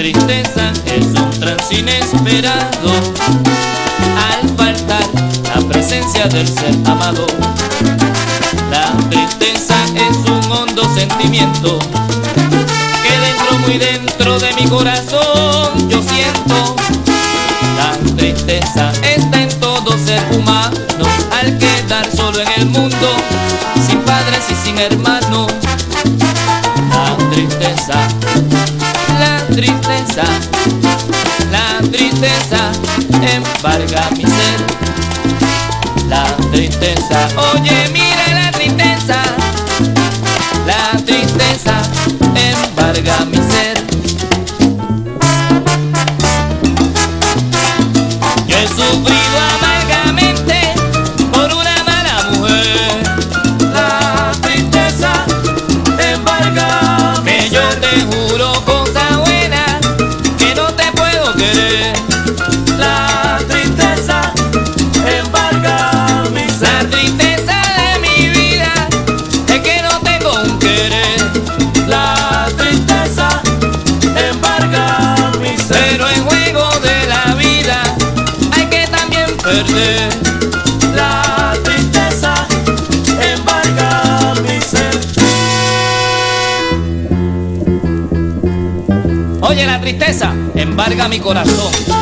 tristeza es un trance inesperado al faltar la presencia del ser amado. La tristeza es un hondo sentimiento que dentro, muy dentro de mi corazón yo siento. La tristeza está en todo ser humano al quedar solo en el mundo, sin padres y sin hermanos. La tristeza tristeza, la tristeza embarga mi ser. La tristeza, oye mira la tristeza, la tristeza embarga mi ser. Yo he sufrido amargamente un querer. La tristeza embarga mi ser. Pero en juego de la vida hay que también perder. La tristeza embarga mi ser. Oye, la tristeza embarga mi corazón.